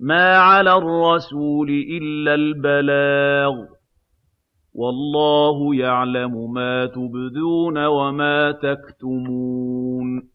مَّا عَلَى الرَّسُولِ إِلَّا الْبَلَاغُ ۗ وَاللَّهُ يَعْلَمُ مَا تُبْدُونَ وَمَا تَكْتُمُونَ